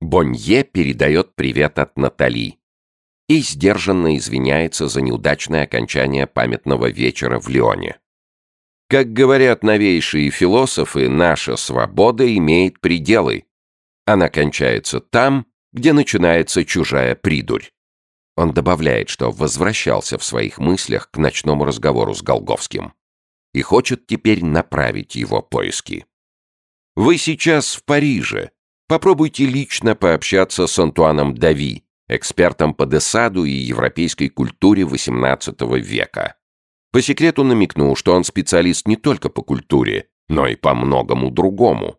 Бонье передает привет от Натали и сдержанно извиняется за неудачное окончание памятного вечера в Лионе. Как говорят новейшие философы, наша свобода имеет пределы. Она кончается там, где начинается чужая придурь. Он добавляет, что возвращался в своих мыслях к ночному разговору с Голговским и хочет теперь направить его поиски. Вы сейчас в Париже. Попробуйте лично пообщаться с Антуаном Дави, экспертом по десаду и европейской культуре XVIII века. По секрету намекнул, что он специалист не только по культуре, но и по многому другому.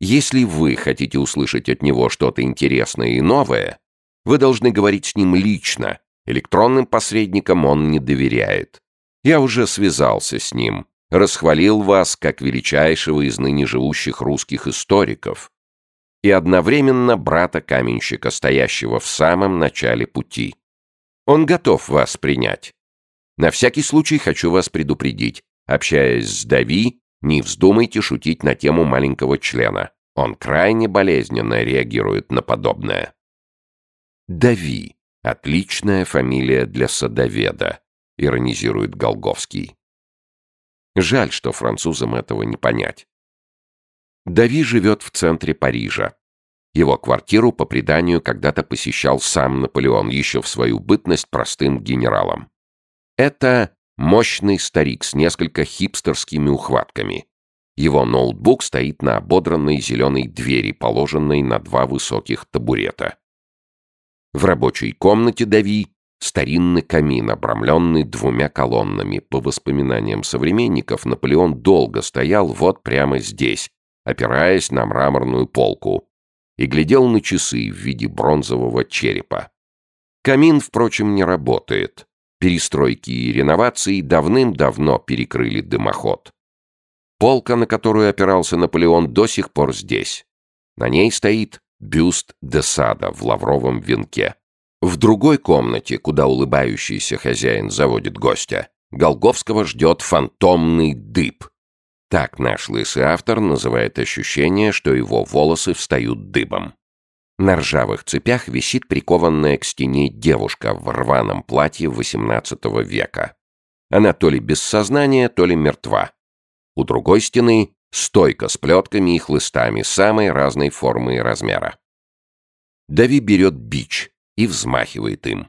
Если вы хотите услышать от него что-то интересное и новое, вы должны говорить с ним лично. Электронным посредникам он не доверяет. Я уже связался с ним, расхвалил вас как величайшего из ныне живущих русских историков и одновременно брата каменщика, стоящего в самом начале пути. Он готов вас принять. На всякий случай хочу вас предупредить. Общаясь с Дави, не вздумайте шутить на тему маленького члена. Он крайне болезненно реагирует на подобное. Дави. Отличная фамилия для садоведа, иронизирует Голговский. Жаль, что французам этого не понять. Дави живет в центре Парижа. Его квартиру, по преданию, когда-то посещал сам Наполеон, еще в свою бытность простым генералом. Это мощный старик с несколько хипстерскими ухватками. Его ноутбук стоит на ободранной зеленой двери, положенной на два высоких табурета. В рабочей комнате Дави старинный камин, обрамленный двумя колоннами. По воспоминаниям современников, Наполеон долго стоял вот прямо здесь, опираясь на мраморную полку, и глядел на часы в виде бронзового черепа. Камин, впрочем, не работает. Перестройки и реновации давным-давно перекрыли дымоход. Полка, на которую опирался Наполеон, до сих пор здесь. На ней стоит бюст де Сада в лавровом венке. В другой комнате, куда улыбающийся хозяин заводит гостя, Голговского ждет фантомный дыб. Так наш лысый автор называет ощущение, что его волосы встают дыбом. На ржавых цепях висит прикованная к стене девушка в рваном платье XVIII века. Она то ли без сознания, то ли мертва. У другой стены стойка с плетками и хлыстами самой разной формы и размера. Дави берет бич и взмахивает им.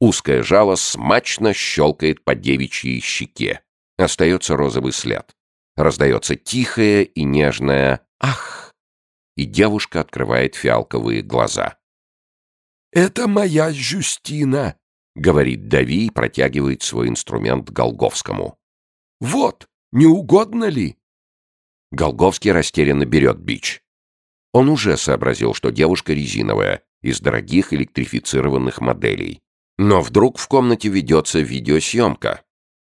Узкое жало смачно щелкает по девичьей щеке. Остается розовый след. Раздается тихое и нежное «Ах!» и девушка открывает фиалковые глаза. «Это моя Жюстина», — говорит Дави и протягивает свой инструмент Голговскому. «Вот, не угодно ли?» Голговский растерянно берет бич. Он уже сообразил, что девушка резиновая, из дорогих электрифицированных моделей. Но вдруг в комнате ведется видеосъемка.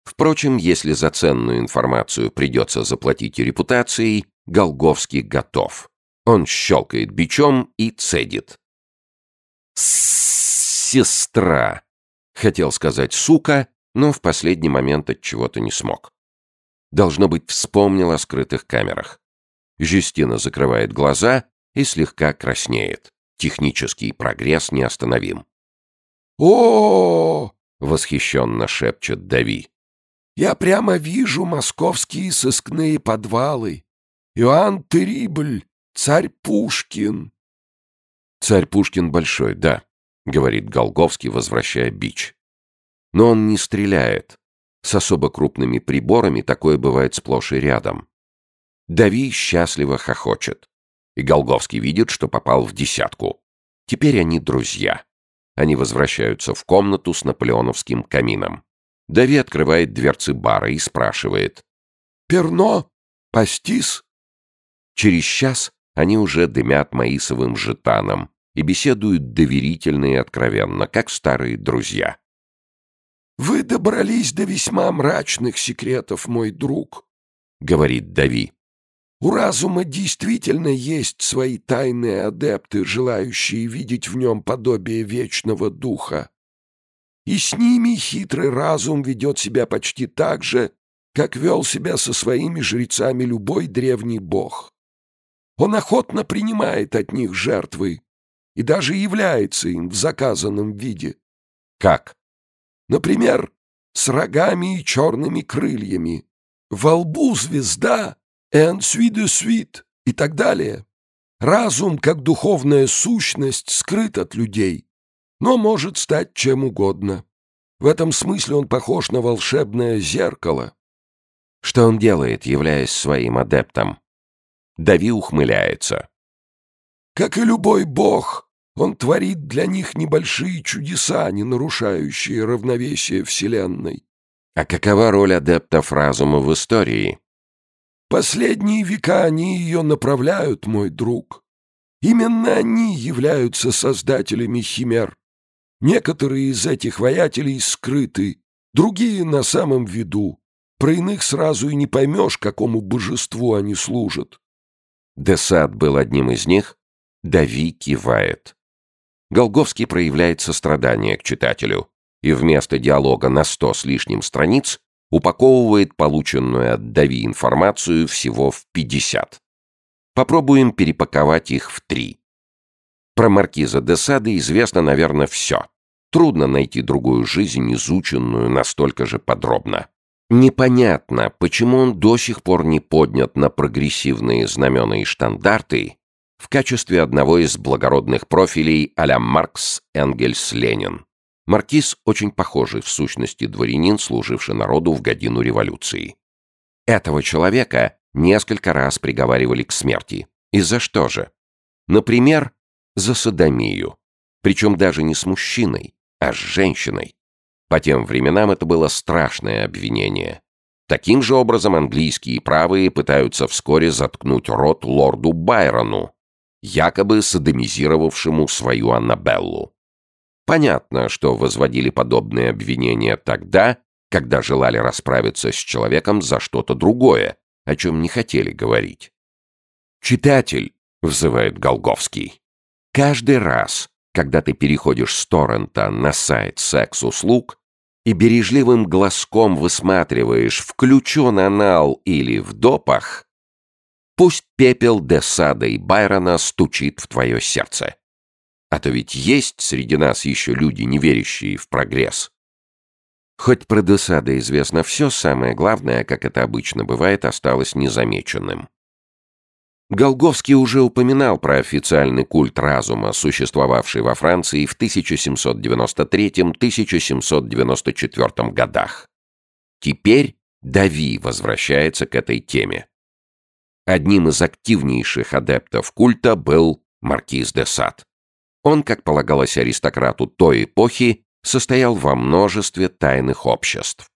Впрочем, если за ценную информацию придется заплатить репутацией, Голговский готов. Он щелкает бичом и цедит. «Сестра!» Хотел сказать «сука», но в последний момент от чего-то не смог. Должно быть, вспомнил о скрытых камерах. Жюстина закрывает глаза и слегка краснеет. Технический прогресс неостановим. о, -о, -о восхищенно шепчет Дави. «Я прямо вижу московские сыскные подвалы. Иоанн Терибль Царь Пушкин!» «Царь Пушкин большой, да», — говорит Голговский, возвращая бич. «Но он не стреляет. С особо крупными приборами такое бывает сплошь и рядом». Дави счастливо хохочет. И Голговский видит, что попал в десятку. Теперь они друзья. Они возвращаются в комнату с наполеоновским камином. Дави открывает дверцы бара и спрашивает. «Перно? Пастис?» Через час они уже дымят маисовым жетаном и беседуют доверительно и откровенно, как старые друзья. «Вы добрались до весьма мрачных секретов, мой друг», — говорит Дави. «У разума действительно есть свои тайные адепты, желающие видеть в нем подобие вечного духа. И с ними хитрый разум ведет себя почти так же, как вел себя со своими жрецами любой древний бог. Он охотно принимает от них жертвы, и даже является им в заказанном виде. Как? Например, с рогами и черными крыльями. Во лбу звезда, ensuite de и так далее. Разум, как духовная сущность, скрыт от людей, но может стать чем угодно. В этом смысле он похож на волшебное зеркало. Что он делает, являясь своим адептом? Дави ухмыляется. Как и любой бог, он творит для них небольшие чудеса, не нарушающие равновесие Вселенной. А какова роль адептов разума в истории? Последние века они ее направляют, мой друг. Именно они являются создателями химер. Некоторые из этих воятелей скрыты, другие на самом виду. Про иных сразу и не поймешь, какому божеству они служат. Десад был одним из них. Дави кивает. Голговский проявляет сострадание к читателю и вместо диалога на сто с лишним страниц упаковывает полученную от Дави информацию всего в 50. Попробуем перепаковать их в три. Про маркиза де Сады известно, наверное, все. Трудно найти другую жизнь, изученную настолько же подробно. Непонятно, почему он до сих пор не поднят на прогрессивные знамена и штандарты в качестве одного из благородных профилей а-ля Маркс, Энгельс, Ленин. Маркиз очень похожий в сущности дворянин, служивший народу в годину революции. Этого человека несколько раз приговаривали к смерти. И за что же? Например, за садомию. Причем даже не с мужчиной, а с женщиной. По тем временам это было страшное обвинение. Таким же образом английские правые пытаются вскоре заткнуть рот лорду Байрону, якобы садомизировавшему свою Аннабеллу. Понятно, что возводили подобные обвинения тогда, когда желали расправиться с человеком за что-то другое, о чем не хотели говорить. «Читатель», — взывает Голговский, — «каждый раз, когда ты переходишь с торрента на сайт секс-услуг и бережливым глазком высматриваешь, включен анал или в допах, пусть пепел Десада и Байрона стучит в твое сердце. А то ведь есть среди нас еще люди, не верящие в прогресс. Хоть про Десада известно все, самое главное, как это обычно бывает, осталось незамеченным. Голговский уже упоминал про официальный культ разума, существовавший во Франции в 1793-1794 годах. Теперь Дави возвращается к этой теме. Одним из активнейших адептов культа был маркиз де Сад. Он, как полагалось аристократу той эпохи, состоял во множестве тайных обществ.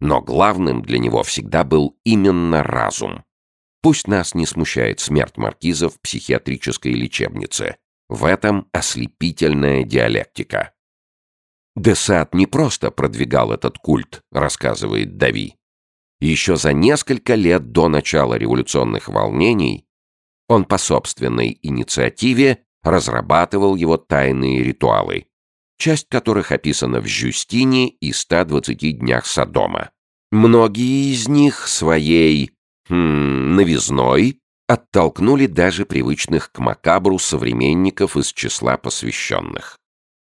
Но главным для него всегда был именно разум. Пусть нас не смущает смерть маркиза в психиатрической лечебнице. В этом ослепительная диалектика. Десад не просто продвигал этот культ, рассказывает Дави. Еще за несколько лет до начала революционных волнений он по собственной инициативе разрабатывал его тайные ритуалы, часть которых описана в «Жюстине» и «120 днях Содома». Многие из них своей хм, новизной оттолкнули даже привычных к макабру современников из числа посвященных.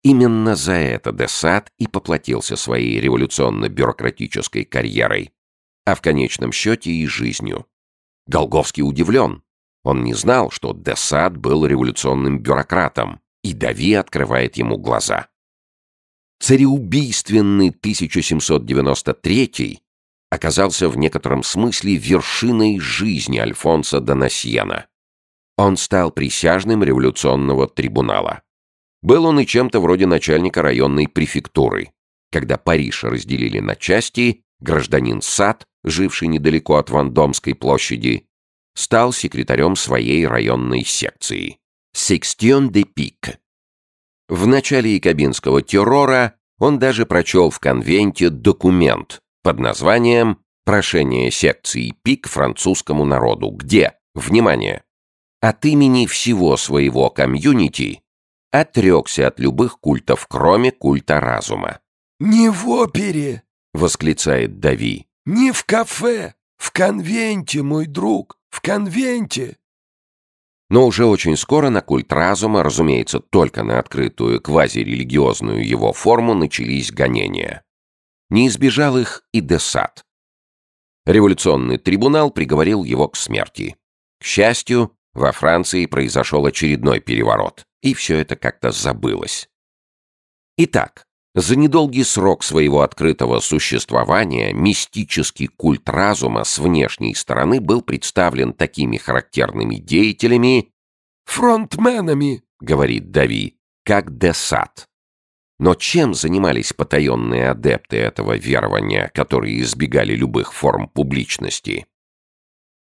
Именно за это Десад и поплатился своей революционно-бюрократической карьерой, а в конечном счете и жизнью. Голговский удивлен. Он не знал, что Десад был революционным бюрократом, и Дави открывает ему глаза. Цареубийственный 1793 оказался в некотором смысле вершиной жизни Альфонса Донасьена. Он стал присяжным революционного трибунала. Был он и чем-то вроде начальника районной префектуры. Когда Париж разделили на части, гражданин Сад, живший недалеко от Вандомской площади, стал секретарем своей районной секции. Секстион де Пик. В начале якобинского террора он даже прочел в конвенте документ под названием «Прошение секции ПИК французскому народу», где, внимание, от имени всего своего комьюнити отрекся от любых культов, кроме культа разума. «Не в опере!» — восклицает Дави. «Не в кафе! В конвенте, мой друг! В конвенте!» Но уже очень скоро на культ разума, разумеется, только на открытую квазирелигиозную его форму начались гонения. Не избежал их и Десад. Революционный трибунал приговорил его к смерти. К счастью, во Франции произошел очередной переворот, и все это как-то забылось. Итак, за недолгий срок своего открытого существования мистический культ разума с внешней стороны был представлен такими характерными деятелями «фронтменами», — говорит Дави, как Десад. Но чем занимались потаенные адепты этого верования, которые избегали любых форм публичности?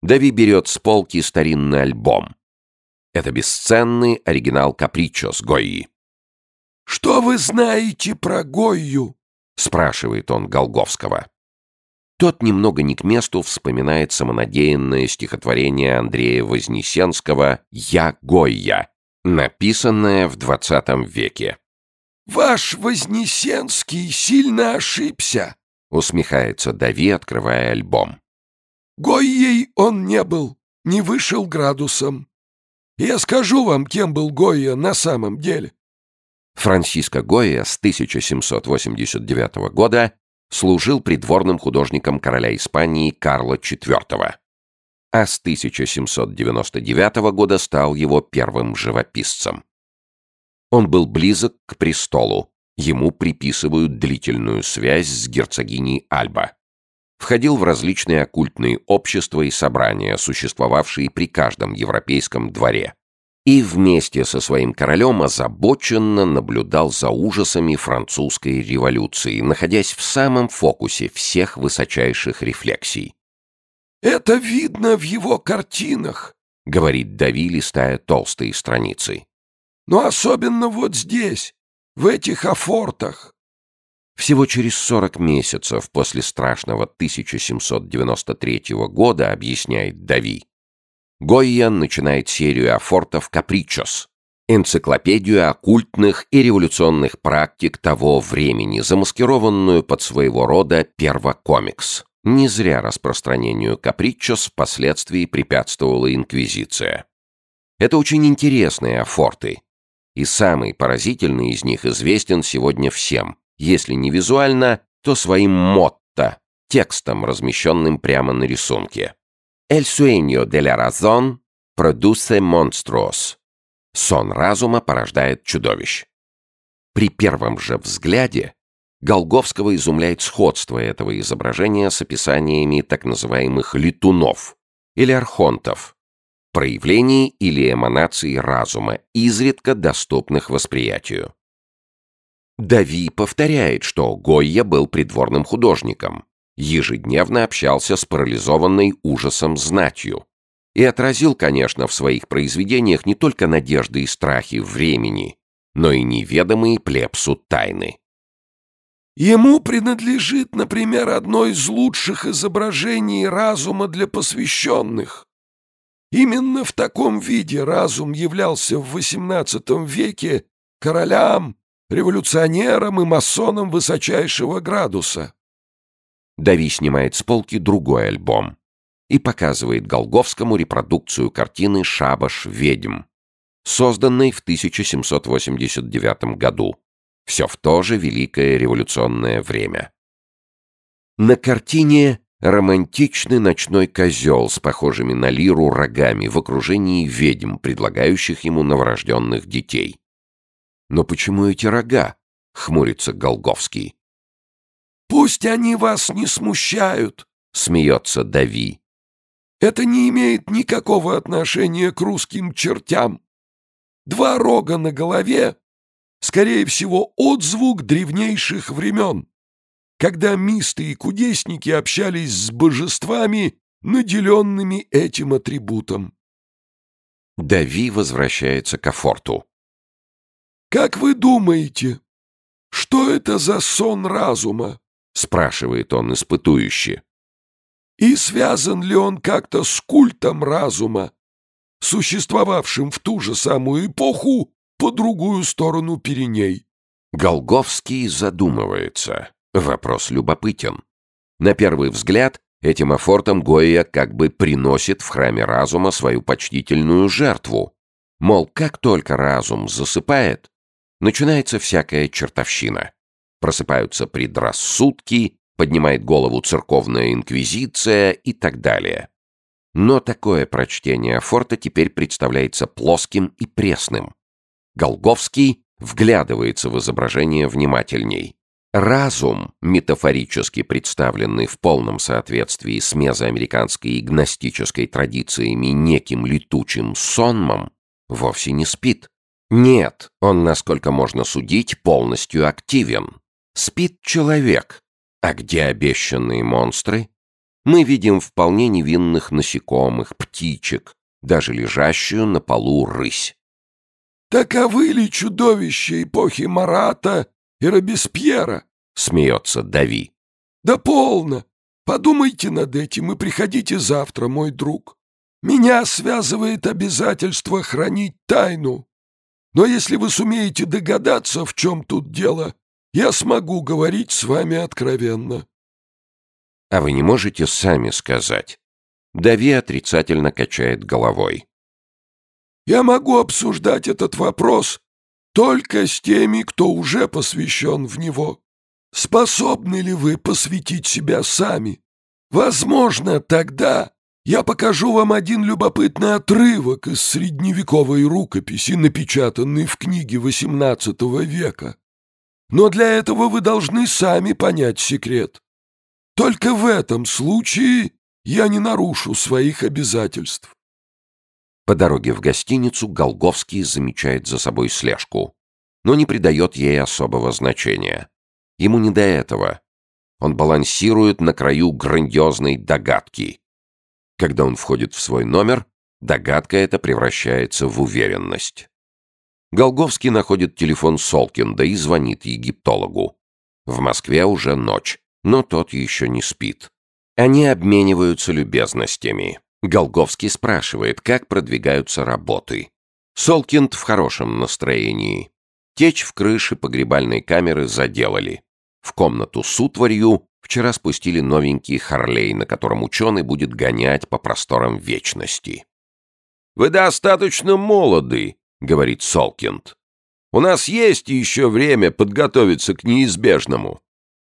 Дави берет с полки старинный альбом. Это бесценный оригинал «Капричос» Гойи. «Что вы знаете про Гойю?» — спрашивает он Голговского. Тот немного не к месту вспоминает самонадеянное стихотворение Андрея Вознесенского «Я Гойя», написанное в двадцатом веке. «Ваш Вознесенский сильно ошибся», — усмехается Дави, открывая альбом. «Гойей он не был, не вышел градусом. Я скажу вам, кем был Гойя на самом деле. Франсиско Гойя с 1789 года служил придворным художником короля Испании Карла IV, а с 1799 года стал его первым живописцем. Он был близок к престолу, ему приписывают длительную связь с герцогиней Альба. Входил в различные оккультные общества и собрания, существовавшие при каждом европейском дворе и вместе со своим королем озабоченно наблюдал за ужасами французской революции, находясь в самом фокусе всех высочайших рефлексий. «Это видно в его картинах», — говорит Дави, листая толстые страницы. «Но особенно вот здесь, в этих афортах». Всего через 40 месяцев после страшного 1793 года, объясняет Дави, Гойя начинает серию афортов «Капричос», энциклопедию оккультных и революционных практик того времени, замаскированную под своего рода первокомикс. Не зря распространению «Капричос» впоследствии препятствовала Инквизиция. Это очень интересные афорты, и самый поразительный из них известен сегодня всем, если не визуально, то своим мотто, текстом, размещенным прямо на рисунке. El sueño de la razón produce monstruos. Сон разума порождает чудовищ. При первом же взгляде Голговского изумляет сходство этого изображения с описаниями так называемых летунов или архонтов, проявлений или эманаций разума, изредка доступных восприятию. Дави повторяет, что Гойя был придворным художником, ежедневно общался с парализованной ужасом знатью и отразил, конечно, в своих произведениях не только надежды и страхи времени, но и неведомые плебсу тайны. Ему принадлежит, например, одно из лучших изображений разума для посвященных. Именно в таком виде разум являлся в XVIII веке королям, революционерам и масонам высочайшего градуса. Дави снимает с полки другой альбом и показывает Голговскому репродукцию картины «Шабаш ведьм», созданной в 1789 году, все в то же великое революционное время. На картине романтичный ночной козел с похожими на лиру рогами в окружении ведьм, предлагающих ему новорожденных детей. «Но почему эти рога?» — хмурится Голговский. Пусть они вас не смущают, — смеется Дави. Это не имеет никакого отношения к русским чертям. Два рога на голове, скорее всего, отзвук древнейших времен, когда мисты и кудесники общались с божествами, наделенными этим атрибутом. Дави возвращается к Афорту. «Как вы думаете, что это за сон разума?» — спрашивает он испытующе. «И связан ли он как-то с культом разума, существовавшим в ту же самую эпоху по другую сторону Пиреней?» Голговский задумывается. Вопрос любопытен. На первый взгляд, Этим афортом Гойя как бы приносит в храме разума свою почтительную жертву. Мол, как только разум засыпает, начинается всякая чертовщина. Просыпаются предрассудки, поднимает голову церковная инквизиция и так далее. Но такое прочтение Афорта теперь представляется плоским и пресным. Голговский вглядывается в изображение внимательней. Разум, метафорически представленный в полном соответствии с мезоамериканской гностической традициями неким летучим сонмом, вовсе не спит. Нет, он, насколько можно судить, полностью активен. Спит человек. А где обещанные монстры? Мы видим вполне невинных насекомых, птичек, даже лежащую на полу рысь. «Таковы ли чудовища эпохи Марата и Робеспьера?» — смеется Дави. «Да полно! Подумайте над этим и приходите завтра, мой друг. Меня связывает обязательство хранить тайну. Но если вы сумеете догадаться, в чем тут дело, я смогу говорить с вами откровенно». «А вы не можете сами сказать?» Дави отрицательно качает головой. «Я могу обсуждать этот вопрос только с теми, кто уже посвящен в него. Способны ли вы посвятить себя сами? Возможно, тогда я покажу вам один любопытный отрывок из средневековой рукописи, напечатанной в книге XVIII века. Но для этого вы должны сами понять секрет. Только в этом случае я не нарушу своих обязательств. По дороге в гостиницу Голговский замечает за собой слежку, но не придает ей особого значения. Ему не до этого. Он балансирует на краю грандиозной догадки. Когда он входит в свой номер, догадка эта превращается в уверенность. Голговский находит телефон Солкинда и звонит египтологу. В Москве уже ночь, но тот еще не спит. Они обмениваются любезностями. Голговский спрашивает, как продвигаются работы. Солкинд в хорошем настроении. Течь в крыше погребальной камеры заделали. В комнату с утварью вчера спустили новенький Харлей, на котором ученый будет гонять по просторам вечности. «Вы достаточно молоды», — говорит Солкинд. «У нас есть еще время подготовиться к неизбежному.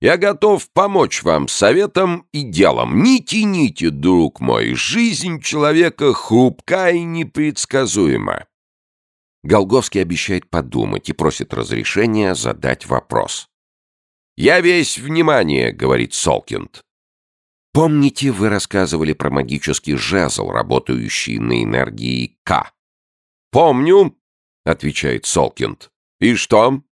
Я готов помочь вам советом и делом. Не тяните, друг мой, жизнь человека хрупка и непредсказуема». Голговский обещает подумать и просит разрешения задать вопрос. «Я весь внимание», — говорит Солкинд. «Помните, вы рассказывали про магический жезл, работающий на энергии К?» «Помню», — отвечает Солкинд. «И что?»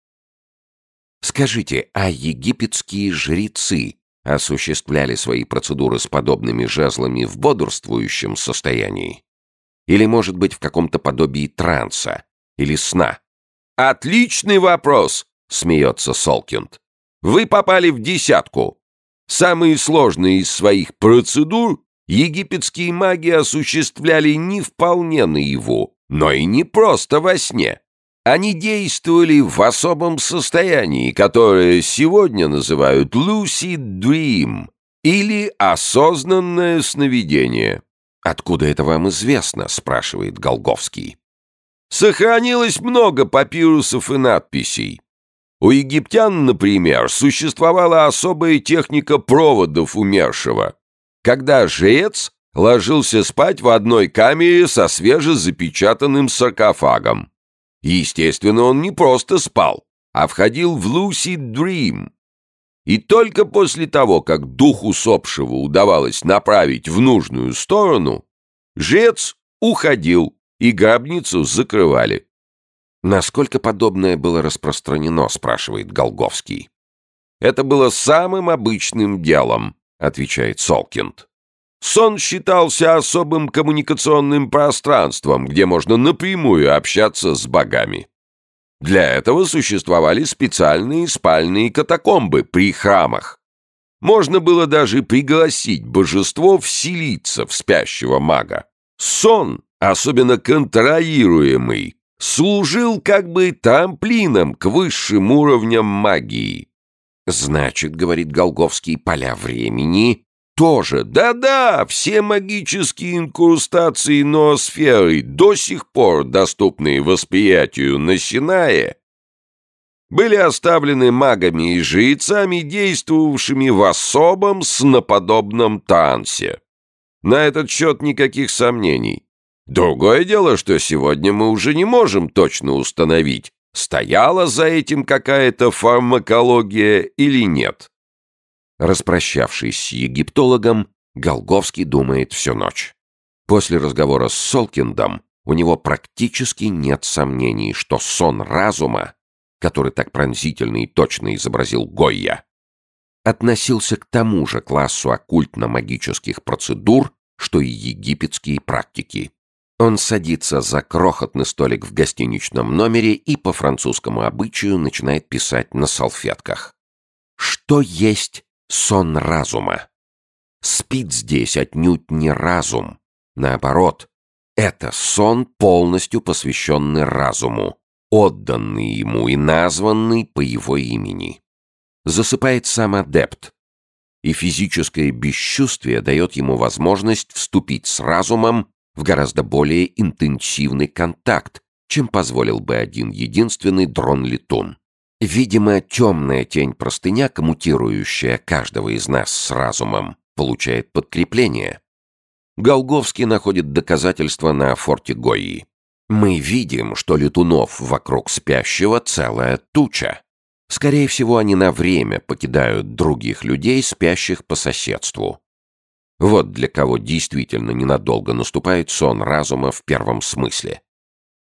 «Скажите, а египетские жрецы осуществляли свои процедуры с подобными жезлами в бодрствующем состоянии? Или, может быть, в каком-то подобии транса или сна?» «Отличный вопрос!» — смеется Солкинд. Вы попали в десятку. Самые сложные из своих процедур египетские маги осуществляли не вполне наяву, но и не просто во сне. Они действовали в особом состоянии, которое сегодня называют lucid dream или осознанное сновидение. «Откуда это вам известно?» — спрашивает Голговский. «Сохранилось много папирусов и надписей. У египтян, например, существовала особая техника проводов умершего, когда жрец ложился спать в одной камере со свежезапечатанным саркофагом. Естественно, он не просто спал, а входил в lucid dream. И только после того, как дух усопшего удавалось направить в нужную сторону, жрец уходил, и гробницу закрывали. «Насколько подобное было распространено?» — спрашивает Голговский. «Это было самым обычным делом», — отвечает Солкинд. «Сон считался особым коммуникационным пространством, где можно напрямую общаться с богами. Для этого существовали специальные спальные катакомбы при храмах. Можно было даже пригласить божество вселиться в спящего мага. Сон, особенно контролируемый, служил как бы трамплином к высшим уровням магии. Значит, говорит Голговский, поля времени тоже, да-да, все магические инкрустации ноосферы, до сих пор доступные восприятию на Синае, были оставлены магами и жрецами, действовавшими в особом сноподобном танце. На этот счет никаких сомнений. Другое дело, что сегодня мы уже не можем точно установить, стояла за этим какая-то фармакология или нет. Распрощавшись с египтологом, Голговский думает всю ночь. После разговора с Солкиндом у него практически нет сомнений, что сон разума который так пронзительно и точно изобразил Гойя, относился к тому же классу оккультно-магических процедур, что и египетские практики. Он садится за крохотный столик в гостиничном номере и по французскому обычаю начинает писать на салфетках. Что есть сон разума? Спит здесь отнюдь не разум. Наоборот, это сон, полностью посвященный разуму, отданный ему и названный по его имени. Засыпает сам адепт, и физическое бесчувствие дает ему возможность вступить с разумом в гораздо более интенсивный контакт, чем позволил бы один единственный дрон-летун. Видимо, темная тень-простыня, коммутирующая каждого из нас с разумом, получает подкрепление. Голговский находит доказательства на форте Гойи. Мы видим, что летунов вокруг спящего целая туча. Скорее всего, они на время покидают других людей, спящих по соседству. Вот для кого действительно ненадолго наступает сон разума в первом смысле.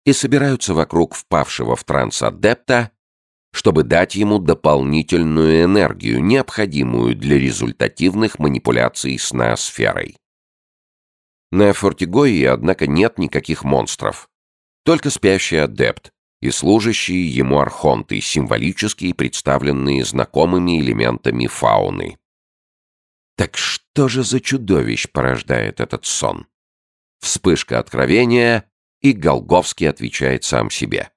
И собираются вокруг впавшего в транс адепта, чтобы дать ему дополнительную энергию, необходимую для результативных манипуляций с ноосферой. На Фортигое, однако, нет никаких монстров. Только спящий адепт и служащие ему архонты, символически представленные знакомыми элементами фауны. Так что же за чудовищ порождает этот сон? Вспышка откровения, и Голговский отвечает сам себе.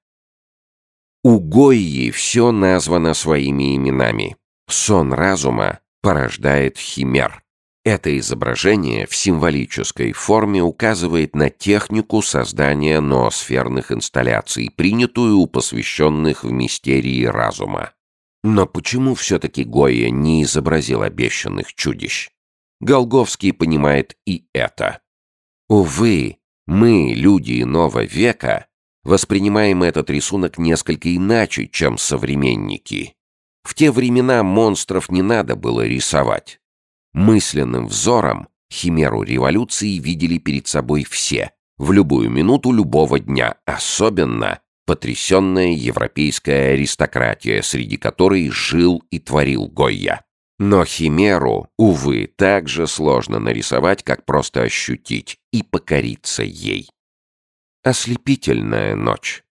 У Гойи все названо своими именами. Сон разума порождает химер. Это изображение в символической форме указывает на технику создания ноосферных инсталляций, принятую у посвященных в мистерии разума. Но почему все-таки Гоя не изобразил обещанных чудищ? Голговский понимает и это. Увы, мы, люди иного века, воспринимаем этот рисунок несколько иначе, чем современники. В те времена монстров не надо было рисовать. Мысленным взором химеру революции видели перед собой все, в любую минуту любого дня, особенно потрясенная европейская аристократия, среди которой жил и творил Гойя. Но химеру, увы, так же сложно нарисовать, как просто ощутить и покориться ей. Ослепительная ночь.